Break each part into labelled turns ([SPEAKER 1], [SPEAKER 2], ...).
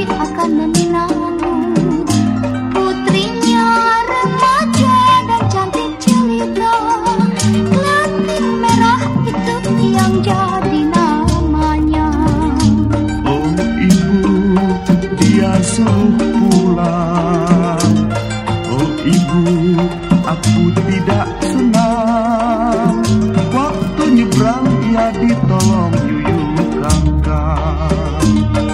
[SPEAKER 1] akan Putrinya remaja dan cantik jelita. Merah itu yang jadi namanya.
[SPEAKER 2] Oh ibu, dia suruh pulang Oh ibu, aku tidak senang. Waktu nyebrang dia ditolong yuyuk kangkang.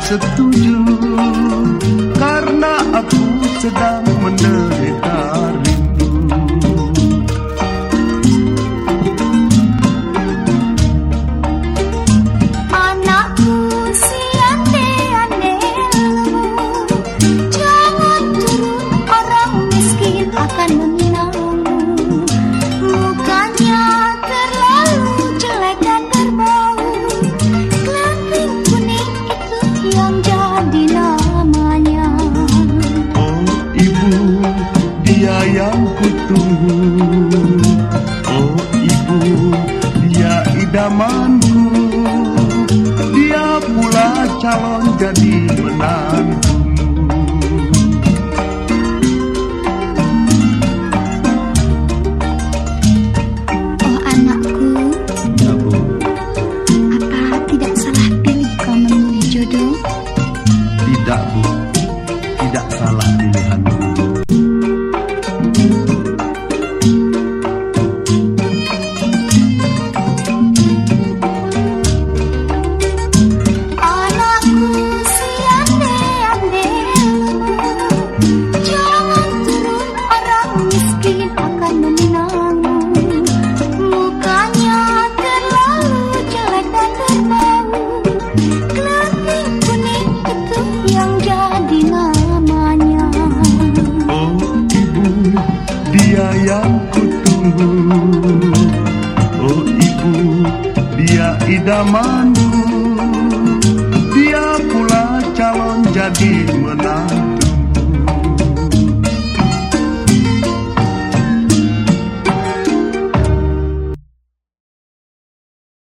[SPEAKER 2] Setuju. Karena aku sedang
[SPEAKER 1] yang jadi namanya.
[SPEAKER 2] Oh ibu dia yang kutunggu Oh ibu dia idamanku. Dia pula calon jadi Tidak bu. Tidak salah pilihanmu Oh ibu, dia idamanku. Dia pula calon jadi